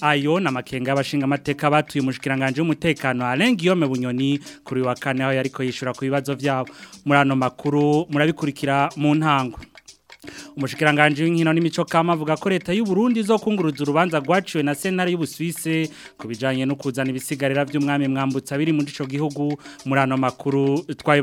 ayo ni amakenga y'abashinga amateka batuye umushikiranganje w'umutekano arenga iyo bunyoni kuri wa kane aho yariko yishura ku bibazo byabo muri ano makuru murabikurikira mu ntango umushikiranganji w'inkino n'imico kama avuga ko leta y'u Burundi zo izokunguruza urubanza rwaciwe na Senari Senare y'Ubuswise kubijanye no kuzana ibisigarira by'umwami mwambutsa biri mu ico gihugu murano makuru twaye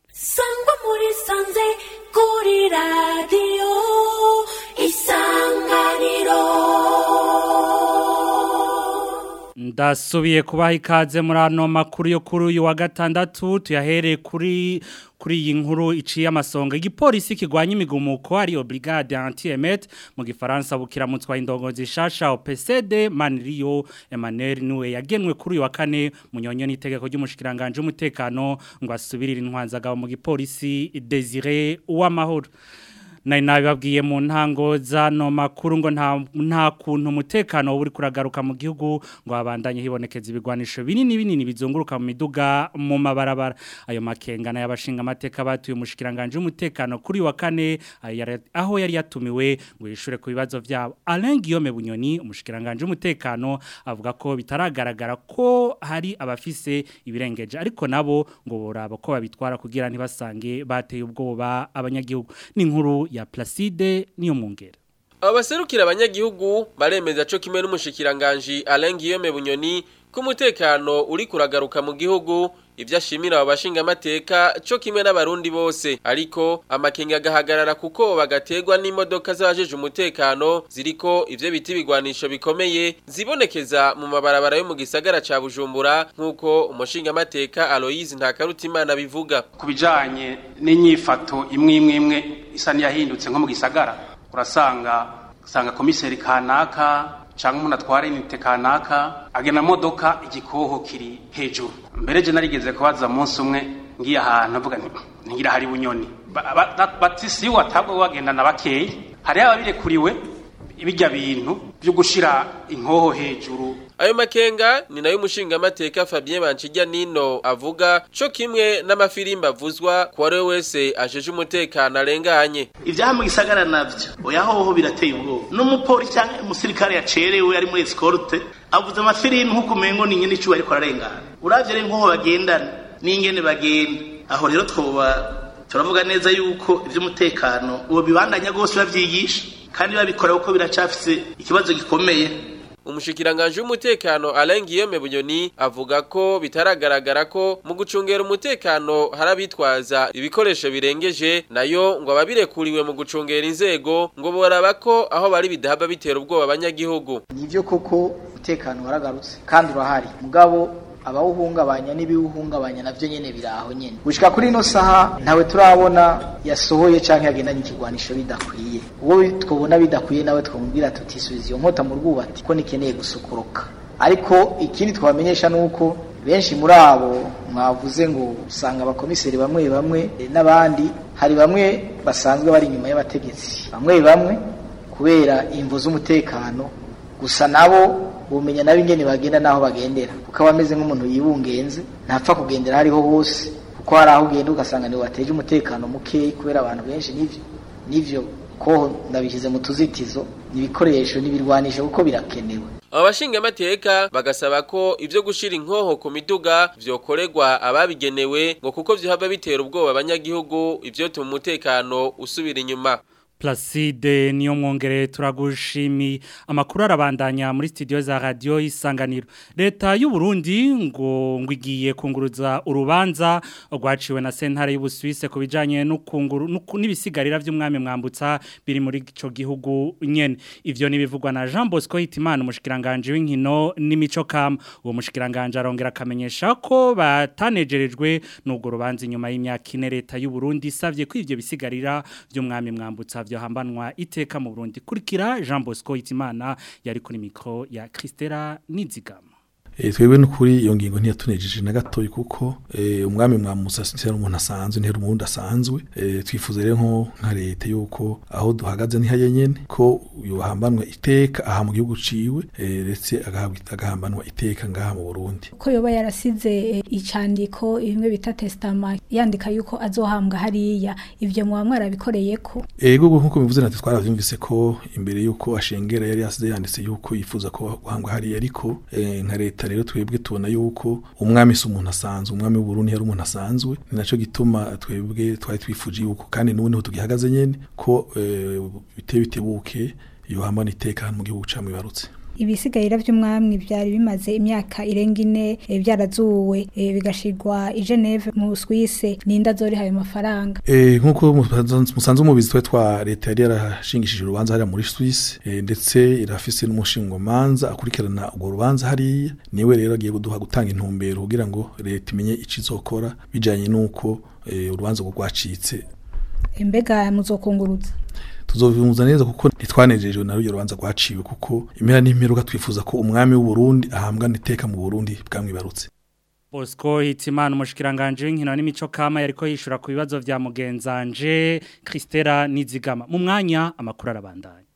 sangwa muri sanze kuri radiyo isanganiro ndasubiye kubaha ikaze muri ano makuru yo kuri uyu wa gatandatu tuyahereye kuri kuri iyi nkuru iciye amasonga igipolisi kigwanya imigumuko ariyo brigade anti-emet mu gifaransa bukiramutswa indongozi shasha opesede maniriyo Emmanuel niwe yagenwe kuri uyu wa kane munyonyo n'itegeko ry'umushikiranganje umutekano ngo asubirire intwanzagabo mu gipolisi Desire uw'amahoro nari nabibabwiye mu ntango z'ano makuru ngo nta nta kuntu umutekano uri kuragaruka mu gihugu ngo abandanye hibonekeza ibigwanisho binini binini bizunguruka mu miduga mu mabarabara ayo makengana y'abashinga amateka batuye umushikiranganje umutekano kuri wa kane aho yari yatumiwe ngo yishure ku bibazo byabo Alain Guillaume Bunyoni umushikiranganje w'umutekano avuga ko bitaragaragara ko hari abafise ibirengeje ariko nabo ngo boraba ko babitwara kugira ntibasange bateye ubwoba abanyagihugu ni inkuru ya Placide Niyomwongera abaserukira abanyagihugu baremeza cyo kimwe n'umushikiranganje Alain Guillaume Bunyoni kumutekano uri kuragaruka mu gihugu ibyo ashimira abashingamateka cyo kimwe n'abarundi bose ariko amakenga agahagarara kuko bagategwa n'imodoka z'abajeje umutekano ziriko ibyo biti bigwanisho bikomeye zibonekeza mu mabarabara yo mu gisagara cya Bujumbura nk'uko umushingamateka Aloise Ntakarutimana bivuga ku bijyanye n'inyifato imwe imwe imwe isa n'iyahindutse nko mu gisagara urasanga usanga komiseri kanaka cyangwa umuntu atwara inite kanaka agena modoka igikoho kiri hejuru mbere je narigeze kubaza munsi umwe ngiye ahantu avuga nti hari bunyoni batisi watabwo wagenda na bakeyi hari ababirekuriwe ibijya bintu byo gushyira inkoho hejuru ayo makenga ni nayo umushingamateka Fabien Bancijya Nino avuga co kimwe n'amafirimbo avuzwa ku we wese ajeje umutekano arenganye ivyaha mu gisagara navyo oya hoho birateye ubwoba n'umupolisi canke umusirikare yacerewe ari muri escorte avuze amafirimu nk'uko umengo ni nyene icuba ariko ararengana uravye rero nk'aho bagendana n'ingene bagenda aho rero twoba turavuga neza yuko ivy'umutekano uwo bibandanya rwose babyigisha kandi babikora kuko biracafise ikibazo gikomeye umushikiranganji w'umutekano Alain Guillaume avuga ko bitaragaragara ko mu gucungera umutekano harabitwaza ibikoresho birengeje nayo ngo ababirekuriwe mu gucungera inzego ngo boraba ko aho bari bidahaba bitera ubwoba abanyagihugu nivyo koko umutekano waragarutse kandi urahari mugabo abawuhungabanya n'ibiwuhungabanya nabyo nyine biri nyine gushyika kuri ino saha ntawe turabona yasohoye cyangwa yagendanye ikigwanisho bidakwiye uwo twabona bidakwiye nawe twamubwira tutisubiza iyo nkota mu rwubati ko nikeneye gusukuruka ariko ikindi twamenyesha ni uko benshi muri abo mwavuze ngo usanga abakomiseri bamwe bamwe n'abandi hari bamwe basanzwe bari inyuma y'abategetsi bamwe bamwe kubera imvu z'umutekano gusa nabo ubumenya nabo ingene bagenda n'aho bagendera kuko aba ameze nk'umuntu yibungenze ntapfa kugendera ariho hose kuko hari aho ugenda ugasanga niwe wateje umutekano mukeya kubera abantu benshi n'ibyo n'ibyo koho ndabishyize mu tuzitizo n'ibikoresho n'ibirwanisho kuko birakenewe abashingamateka bagasaba ko ibyo gushira inkoho ku miduga vyokorerwa ababigenewe ngo kuko vyohava bitera ubwoba abanyagihugu ivyotuma umutekano usubira inyuma Placide niyo mwongere turagushimi amakuru arabandanya muri studio za radio isanganiro leta y'u Burundi ngo ngwigiye kunguruza urubanza rwaciwe na sentare y'u Swiss no n'ukunguru n'ibisigarira by'umwami mwambutsa biri muri ico gihugu nyene ivyo nibivugwa na Jean Bosco Hitimana umushikiranganje w'inkino n'imico kam uwo mushikiranganje arongera akamenyesha ko batanejerejwe n'ubwo rubanza inyuma y'imyaka ine leta y'u Burundi savye ko bisigarira by'umwami mwambutsa radiyo hambanwa iteka mu Burundi kurikira jean bosco hitimana yari kuri mikoro ya Christera nizigama Eh, twebwe n'ukuri iyo ngingo ntiyatunejeje na gatoya kuko eh, umwami mwamusasira n'umuntu asanzwe ntera umundi asanzwe eh, twifuza rero nka leta yuko aho duhagaze ntihaye nyine ko yohambanwa iteka aha mu gihugu uciwe ndetse agahambanwa iteka ngaha mu burundi ko yoba yarasize icyandiko bimwe bita tesitama yandika yuko azohambwa hariya ibyo muba mwarabikoreye ko yego nk'uko bivuze natwe twarabyumvise ko imbere y'uko ashengera yari yasize yanditse yuko yifuza ko guhangwa hariya ariko nka leta leta rero twebwe tubona yuko umwami si umuntu asanzwe umwami w'uburundi yari umuntu asanzwe ni nacyo gituma twebwe twari twifuje yuko kandi n'ubu niho tugihagaze nyine ko eh, biteye bitebuke yohamana iteka hano mu gihugu cyamubarutse ibisigarira by'umwami byari bimaze imyaka irenga ine byarazuwe eh, eh, bigashirwa i Geneve mu Suisse ninda zoriha ayo mafaranga eh, nk'uko Musanze mubizi twe twa leta yari yarashingishije urubanza hariya muri Suisse ndetse irafise n'umushingomanza akurikirana urwo rubanza hariya niwe rero agiye kuduha gutanga intumbero kugira ngo leta imenye icyo izokora bijyanye n'uko urubanza rwacitse mbega muzokungurutse tuzobimuza neza kuko ntitwanejejwe na rujya rubanza rwaciwe kuko impera n'imperuka twifuza ko umwami w'u Burundi ahambwa n'iteka mu Burundi bwamwibarutse Bosco Hitimana umushikiranganje w'inkino n'imico kama yariko yishura ku bibazo vya mugenzanje Christela Nizigama mu mwanya amakuru arabandanya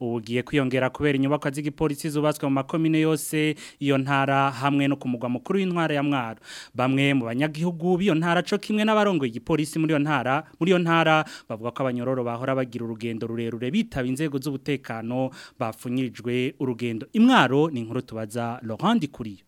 ubugiye kwiyongera kubera inyubako z'igipolisi zubatswe mu makomine yose iyo ntara hamwe no kumugwa mukuru w'intwara ya mwaro bamwe mu banyagihugu b'iyo ntara cyo kimwe n'abarongoye igipolisi muri iyo ntara muri iyo ntara bavuga ko abanyororo bahora bagira urugendo rurerure bitaba inzego z'ubutekano bafunyijwe urugendo rugendo imwaro ni inkuru tubaza Laurent Kuriyo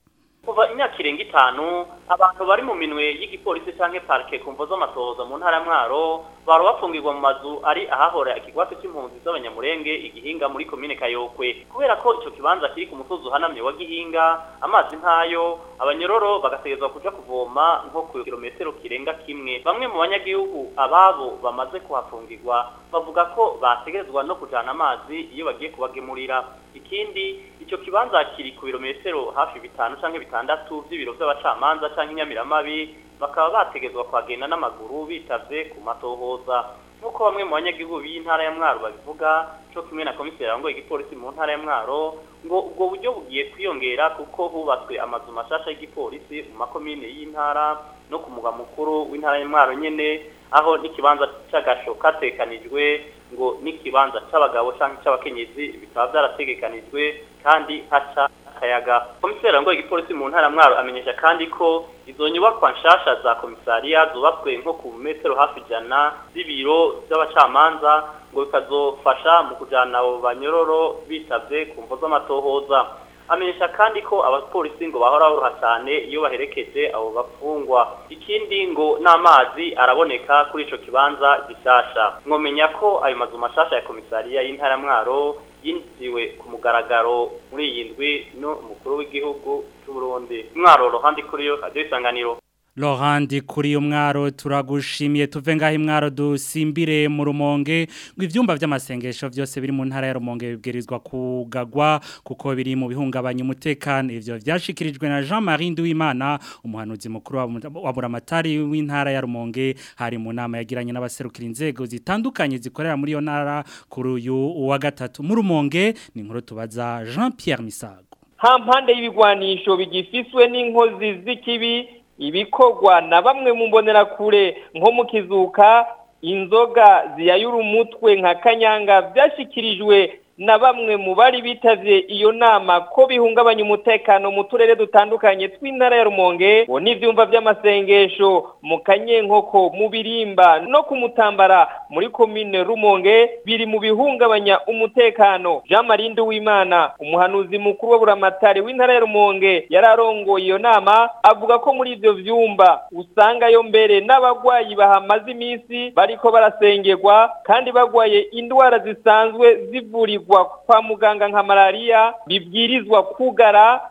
kuva imyaka irenga itanu abantu bari mu minwe y'igipolisi cyangwa parike ku z'amatohoza mu ntara mwaro bari bafungirwa mu mazu ari ahahora ikigwate cy'impunzi z'abanyamurenge igihinga muri komine kayokwe kubera ko icyo kibanza kiri ku musozi uhanamye wa gihinga amazi ntayo abanyororo bagategezwa kuja kuvoma nko ku kilometero kirenga kimwe bamwe mu banyagihugu ababo bamaze kuhafungirwa bavuga ko bategerezwa no kujana amazi iyo bagiye kubagemurira ikindi icyo kibanza kiri ku birometero hafi bitanu cyangwa bitandatu by'ibiro by'abacamanza canke inyamiramabi bakaba bategezwa kwagenda n'amaguru bitabye ku matohoza nk'uko bamwe mu banyagihugu b'intara ya mwaro babivuga cyo kumwe na komiseri wangoye igipolisi mu ntara ya mwaro ngo ubwo buryo bugiye kwiyongera kuko hubatswe amazu mashasha y'igipolisi mu makomine y'intara no ku mugwa mukuru w'intara ya mwaro nyine aho n'ikibanza cy'agasho katekanijwe ngo n'ikibanza cy'abagabo cyangwa icy'abakenyezi bikaba byarategekanijwe kandi haca akayaga komiseri wambaye igipolisi mu ntara mwaro amenyesha kandi ko izo nyubakwa nshasha za komisariya zubatswe nko ku metero hafi ijana z'ibiro by'abacamanza ngo bikazofasha mu kujyana abo banyororo bitabye ku mvo z'amatohoza amenyesha kandi ko abapolisi ngo bahora boroha cyane iyo baherekeje abo bafungwa ikindi ngo n'amazi araboneka kuri icyo kibanza gishyashya mwamenya ko ayo mazu mashasha ya komisariya y'intara mwaro yinjiwe ku mugaragaro muri iyi ndwi n'umukuru w'igihugu cy'u Burundi mwaro ruhandi kuri yo radio isanganiro Laurent kuri umwaro turagushimiye tuve ngaho imwaro dusimbire mu rumonge ngo ibyumba by'amasengesho byose biri mu ntara ya rumonge bibwirizwa kugagwa kuko biri mu bihungabanya umutekano ivyo vyashikirijwe na Jean Marie Nduwimana umuhanuzi mukuru wa Buramatari w'intara ya rumonge hari mu nama yagiranye n'abaserukira inzego zitandukanye zikorera muri yo ntara kuri uyu wa gatatu mu rumonge ni inkuru tubaza Jean Pierre Misago ha mpande y'ibigwanisho bigifiswe n'inkozi z'ikibi ibikorwa na bamwe mu mbonerakure nko mu kizuka inzoga ziyayura umutwe nka kanyanga byashyikirijwe na bamwe mu bari bitaze iyo nama ko bihungabanya umutekano mu turere dutandukanye tw'intara ya rumonge ngo n'ivyumba vy'amasengesho mu kanyenkoko mu birimba no ku mutambara muri komine rumonge biri mu bihungabanya umutekano jean Marinde nduwimana umuhanuzi mukuru wa buramatari w'intara ya rumonge yari iyo nama avuga ko muri ibyo vyumba usangayo mbere n'abagwayi bahamaze iminsi bariko barasengerwa kandi bagwaye indwara zisanzwe zivurirwa bibwirizwa kwa muganga nka malariya bibwirizwa kugara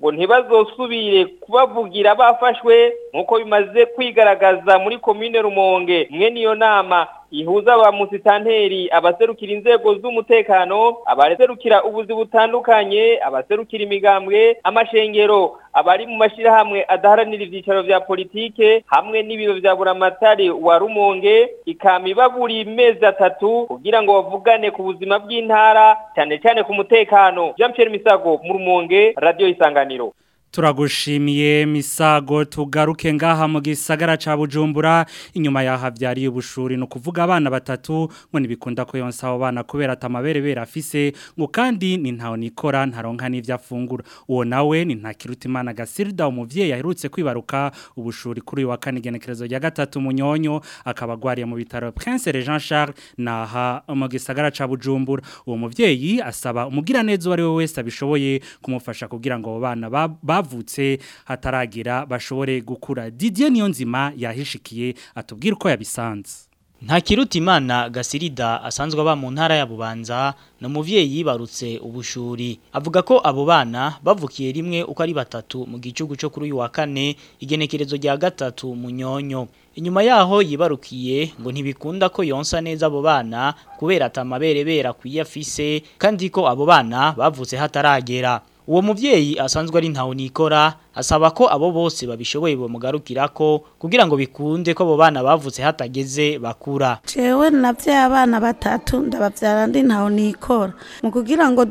ngo ntibazosubire kubavugira bafashwe nk'uko bimaze kwigaragaza muri komine rumonge mwe niyo nama ihuza wa musitanteri abaserukira inzego z'umutekano abaserukira ubuzi butandukanye abaserukira imigambwe amashengero abari mu mashyirahamwe adaharanira ibyicaro bya politiki hamwe n'ibiro vya buramatari wa rumonge ikamiba buri mezi atatu kugira ngo bavugane ku buzima bw'intara cyane cyane ku mutekano jean pierre misago mu rumonge radiyo isanganiro turagushimiye misago tugaruke ngaha mu gisagara cha Bujumbura inyuma ya havyariye ubushuri no kuvuga abana batatu ngo nibikunda ko yonsa abo bana kubera atamabere bera afise ngo kandi ni ntaho nikora ntaronka n'ivyo afungura uwo nawe ni ntakiruta imana Gasilda umuvyeyi yaherutse kwibaruka ubushuri kuri uyu wa kane igenekerezo rya gatatu munyonyo akabagwariye mu bitaro Prince Jean Charles naha mu gisagara ca Bujumbura uwo muvyeyi asaba umugiraneza uwo ari we wese abishoboye kumufasha kugira ngo abo bana bavutse hataragira bashobore gukura Didier Niyonzima yahishikiye atubwira uko yabisanze nta kiruta imana gasirida asanzwe aba mu ntara ya bubanza ni umubyeyi yibarutse ubushuri avuga ko abo bana bavukiye rimwe uko ari batatu mu gicugu cyo kuri uyu wa kane igenekerezo rya gatatu mu nyonyo inyuma yaho yibarukiye ngo ntibikunda ko yonsa neza abo bana kubera atamaberebera ku afise kandi ko abo bana bavutse hataragera uwo mubyeyi asanzwe ari ntawe nikora asaba ko abo bose babishoboye bamugarukira ko kugira ngo bikunde ko abo bana bavutse hatageze bakura jewe nabyaye abana batatu ndababyara ndi ntawe nikora mu kugira ngo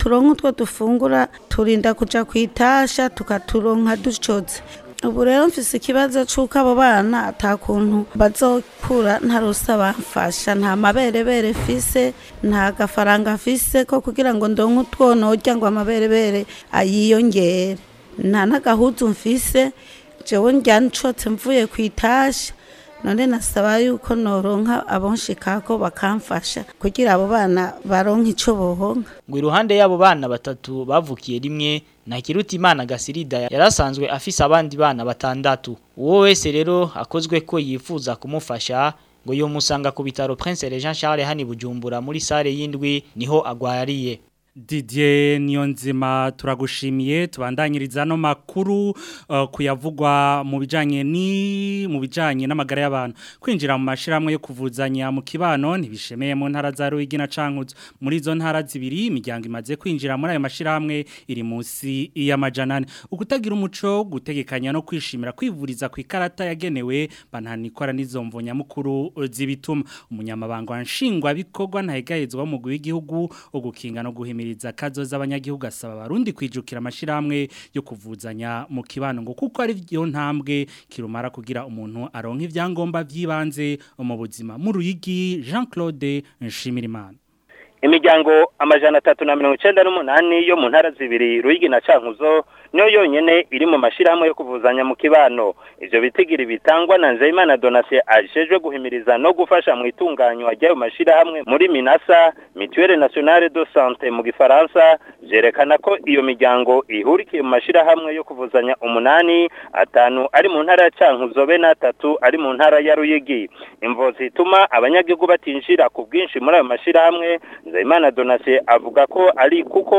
turonke utwo dufungura turinda kuja kwitasha itasha tukaturonka ducoze ubu rero mfise ikibazo cy'uko abo bana atakuntu bazokura ntarose bamfasha nta maberebere fise nta gafaranga fise ko kugira ngo ndonke utwono urya ngo amaberebere ayiyongere nta n'agahuzu mfise jewe njyana nshote mvuye ku itashi none nasaba yuko noronka abonshikako bakamfasha kugira abo bana baronka icyo bohonka ngo iruhande y'abo bana batatu bavukiye rimwe na Kirutimana Gasirida yarasanzwe afise abandi bana batandatu uwo wese rero akozwe ko yifuza kumufasha ngo yomusanga ku bitaro Prince Jean Charles hani Bujumbura muri sale y'indwi niho agwariye Didier Niyonzima turagushimiye tubandanyiriza no makuru uh, kuyavugwa mu bijanye ni mu bijanye n'amagara y'abantu kwinjira mu mashiramwe yo kuvuzanya mu kibano ntibishemeye mu ntara za Ruigi na Cankuzo muri zo ntara zibiri imiryango imaze kwinjira muri ayo mashiramwe iri munsi y'amajanane ukutagira umuco gutegekanya no kwishimira kwivuriza ku ikarata yagenewe bantanikora n'izomvo nyamukuru z'ibituma umunyamabanga nshingwa bikorwa ntahegahezwa mu gihugu ugukinga no guhimira gushikiriza kazoza abanyagihugu asaba abarundi kwijukira amashirahamwe yo kuvuzanya mu kibano ngo kuko ari byo ntambwe kirumara kugira umuntu aronka ivyangomba byibanze mu buzima mu ruyigi Jean-Claude Nshimirimana imiryango amajana atatu na mirongo icyenda n'umunani yo mu ntara zibiri ruyigi na cankuzo niyo yonyine iri mu mashyirahamwe yo kuvuzanya mu kibano ibyo bitigiri bitangwa na nzeyimana donatien ajejwe guhimiriza no gufasha mu itunganywa ry'ayo mashyirahamwe muri minasa mituwere nationale de sante mu gifaransa byerekana ko iyo miryango ihurikiye mu mashyirahamwe yo kuvuzanya umunani atanu ari mu ntara ya cyankuzobe n'atatu ari mu ntara ya ruyigi imvo zituma abanyagihugu batinjira ku bwinshi muri ayo mashyirahamwe nzeyimana donatien avuga ko ari kuko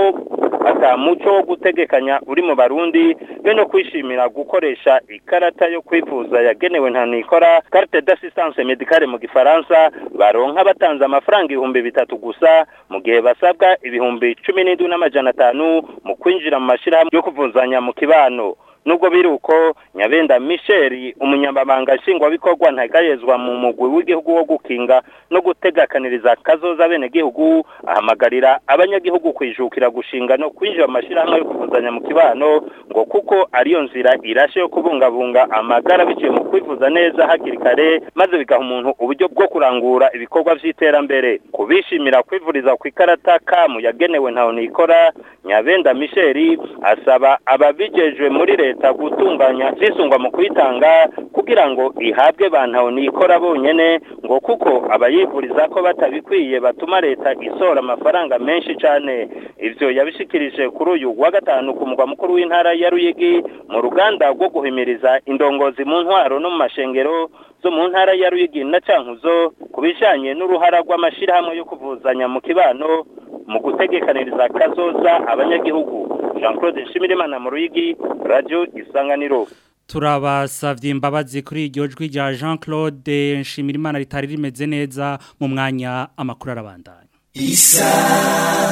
atamuco wo gutegekanya uri mu barundi be no kwishimira gukoresha ikarata yo kwivuza yagenewe nta nikora carte d'assistance médicale mu gifaransa baronka batanze amafaranga ibihumbi bitatu gusa mu gihe basabwa ibihumbi cumi n'indwi n'amajana atanu mu kwinjira mu mashyirahamwe yo kuvuzanya mu kibano nubwo biri uko nyabenda michel umunyamabanga nshingwabikorwa ntagayezwa mu mugwi w'igihugu wo gukinga no gutegakaniriza kazoza abenegihugu ahamagarira abanyagihugu kwijukira gushinga no kwinjira mu mashyirahamwe yo kuvuzanya mu kibano ngo kuko ariyo nzira irashe yo kubungabunga amagara biciye mu kwivuza neza hakiri kare maze bigaha umuntu uburyo bwo kurangura ibikorwa by'iterambere kubishimira kwivuriza ku ikarata kamu yagenewe ntawe nikora nyabenda michel asaba ababigejwe muri leta leta gutunganya zisungwa mu kuyitanga kugira ngo ihabwe bantu nikora bonyine ngo kuko abayivuriza ko batabikwiye batuma leta isohora amafaranga menshi cyane ibyo yabishikirije kuri uyu wa gatanu ku mugwa mukuru w'intara ya ruyigi mu ruganda rwo guhimiriza indongozi mu ntwaro no mu mashengero zo mu ntara ya ruyigi na cankuzo ku bijanye n'uruhara rw'amashyirahamwe yo kuvuzanya mu kibano mu gutegekaniriza kazoza abanyagihugu jean claude nshimirimana mu ruyigi radiyo isanganiro turabasabye imbabazi kuri iryo jwi rya jean claude nshimirimana ritari rimeze neza mu mwanya amakuru arabandanya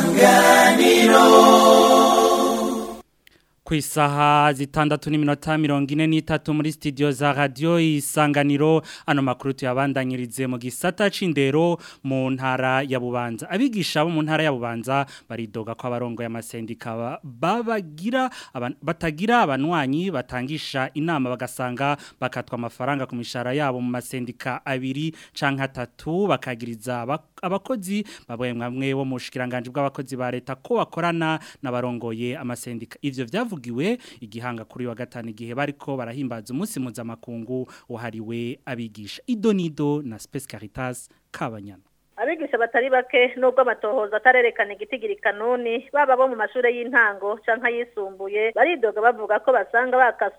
isanganiro ku isaha zitandatu n'iminota mirongo ine n'itatu muri studio za Radio isanganiro ano makuru tuyabandanyirize mu gisata c'indero mu ntara ya bubanza abigisha bo mu ntara ya bubanza baridoga ko abarongoye amasendika babagira batagira abanwanyi batangisha inama bagasanga bakatwa amafaranga ku mishahara yabo mu masendika abiri canke atatu bakagiriza bakora abakozi babwe mwamwe bo mu bw'abakozi ba leta ko bakorana n'abarongoye amasendika ivyo vyavugiwe igihanga kuri wa gatanu gihe bariko barahimbaza umunsi mpuzamakungu uhariwe abigisha idonido na Space Caritas kabanyana abigisha batari bake nubwo amatohoza atarerekana igitigiri kanuni baba bo mu mashuri y'intango cyangwa ayisumbuye baridoga bavuga ko basanga bakaswe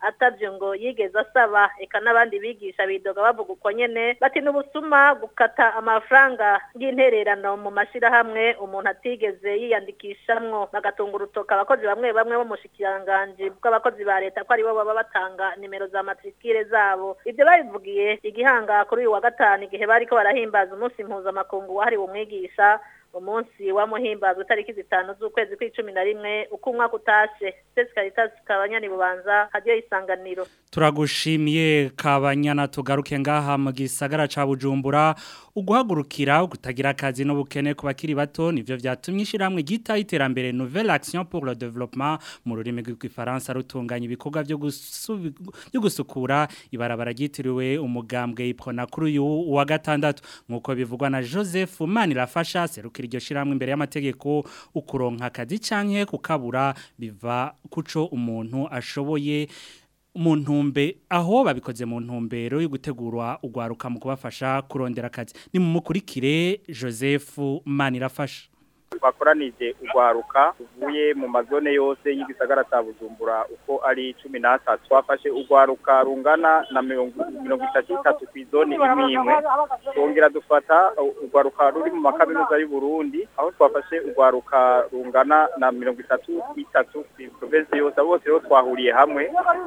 atabyo ngo yigeze asaba eka n'abandi bigisha bidoga bavuga uko nyine bati n'ubusuma gukata amafaranga y'intererano mu mashyirahamwe umuntu atigeze yiyandikishamwo bagatunga urutoka abakozi bamwe bamwe bo mu bushikiranganji bw'abakozi ba leta ko aribo baba batanga nimero za matrikire zabo ibyo babivugiye igihanga kuri uyu wa gatanu igihe bari bariko barahimbaza umunsi mpuzamakungu wahariwe umwigisha umunsi wa muhimbazwa itariki zitanu z'ukwezi kw'icumi na rimwe uko umwaka utashe sesi karitas kabanyana bubanza isanganiro turagushimiye kabanyana tugaruke ngaha mu gisagara ca bujumbura uguhagurukira kutagira akazi n'ubukene ku bakiri bato nivyo byatumye ishyirahamwe gita iterambere nouvelle action pour le développement mu rurimi rw'ifaransa rutunganya ibikorwa byo gusukura ibarabara ryitiriwe umugambwe ipona kuri uyu wa gatandatu nk'uko bivugwa na joseph manirafasha seruka guserukira iryo shiramwe imbere y'amategeko ukuronka akazi canke kukabura biva kuco umuntu ashoboye mu ntumbe aho babikoze mu ntumbero yo gutegura ugwaruka mu kubafasha kurondera akazi ni mumukurikire Joseph Manirafasha twakoranije urwaruka ruvuye mu mazone yose y'igisagara cya bujumbura uko ari cumi n'atatu twafashe urwaruka rungana na mirongo itatu itatu ku izone imwe imwe twongera dufata urwaruka ruri mu makaminuza y'uburundi aho twafashe urwaruka rungana na mirongo itatu itatu ku provesi yose bose rero twahuriye hamwe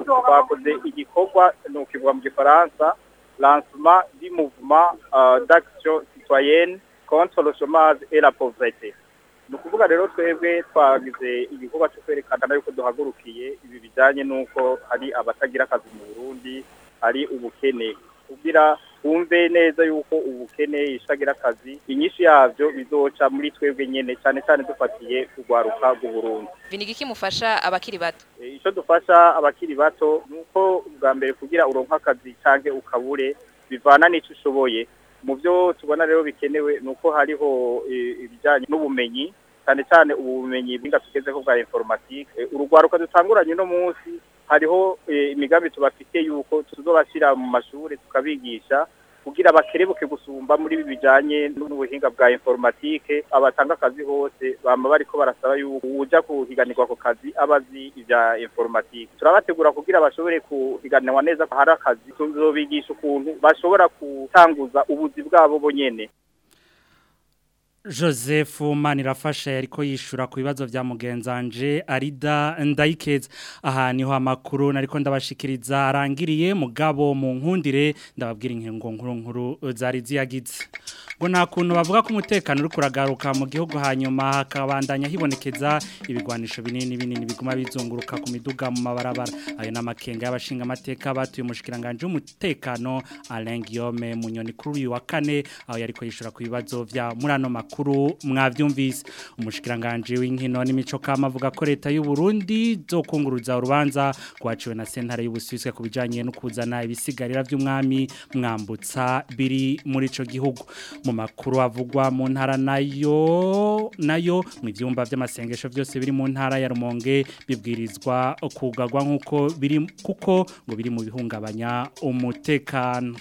twakoze igikorwa ni ukivuga mu gifaransa lancement du mouvement euh, d'action citoyenne contre le la pauvreté ni ukuvuga rero twebwe twagize igikorwa cyo kwerekana yuko duhagurukiye ibi bijyanye n'uko hari abatagira akazi mu burundi hari ubukene kugira wumve neza yuko ubukene ishagira akazi inyinshi yabyo bizoca muri twebwe nyine cyane cyane dufatiye kugwaruka rw'uburundi binigi mufasha abakiri bato eh, icyo dufasha abakiri bato ni uko bwa mbere kugira uronka akazi cyangwa ukabure bivana n'icyo ushoboye mu byo tubona rero bikenewe ni uko hariho eh, ibijyanye n'ubumenyi cyane cyane ubumenyi bwinga tugezeho bwa informatike eh, urugwaruka dutanguranye no munsi hariho eh, imigambi tubafite yuko tuzobashyira mu mashuri tukabigisha kugira bakerebuke gusumba muri ibi bijyanye n'ubuhinga bwa informatike abatanga akazi hose baba bariko barasaba yuko ujya kuhiganirwa ku kazi abazi azi ibya informatike turabategura kugira bashobore kuhiganirwa neza hari akazi tuzobigisha ukuntu bashobora gutanguza ubuzi bwabo bonyine Joseph Manirafasha yariko yishura ku bibazo vya mugenzanje Arida Ndayikeza aha niho amakuru nariko ndabashikiriza arangiriye mugabo mu nkundire ndababwira inkengo nkuru nkuru zari ziyagize ngo nta kuntu bavuga ko umutekano uri kuragaruka mu gihugu hanyuma hakabandanya hibonekeza ibigwanisho binini binini biguma bizunguruka ku miduga mu mabarabara ayo n'amakenga y'abashinga amateka batuye umushikiranganje w'umutekano Alain Guillaume Munyoni kuri uyu wa kane aho yariko yishura ku bibazo vya murano makuru mwavyumvise umushikiranganje w'inkino n'imico kama avuga ko leta y'u Burundi zokunguruza urubanza rwaciwe na sentare y'ubuswiswe kubijanye no kuzana ibisigarira by'umwami mwambutsa biri muri ico gihugu mu makuru avugwa mu ntara nayo nayo mu byumba by'amasengesho byose biri mu ntara ya Rumonge bibwirizwa kugagwa nkuko biri kuko ngo biri mu bihungabanya umutekano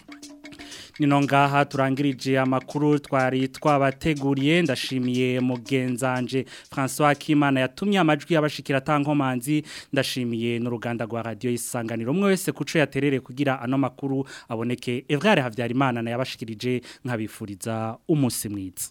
nino ngaha turangirije amakuru twari twabateguriye ndashimiye mugenzanje François Kimana yatumye amajwi yabashikira tankomanzi ndashimiye n'uruganda rwa radio isanganiro umwe wese kuco yaterere kugira ano makuru aboneke Evrare Havyarimana na yabashikirije nkabifuriza umunsi mwiza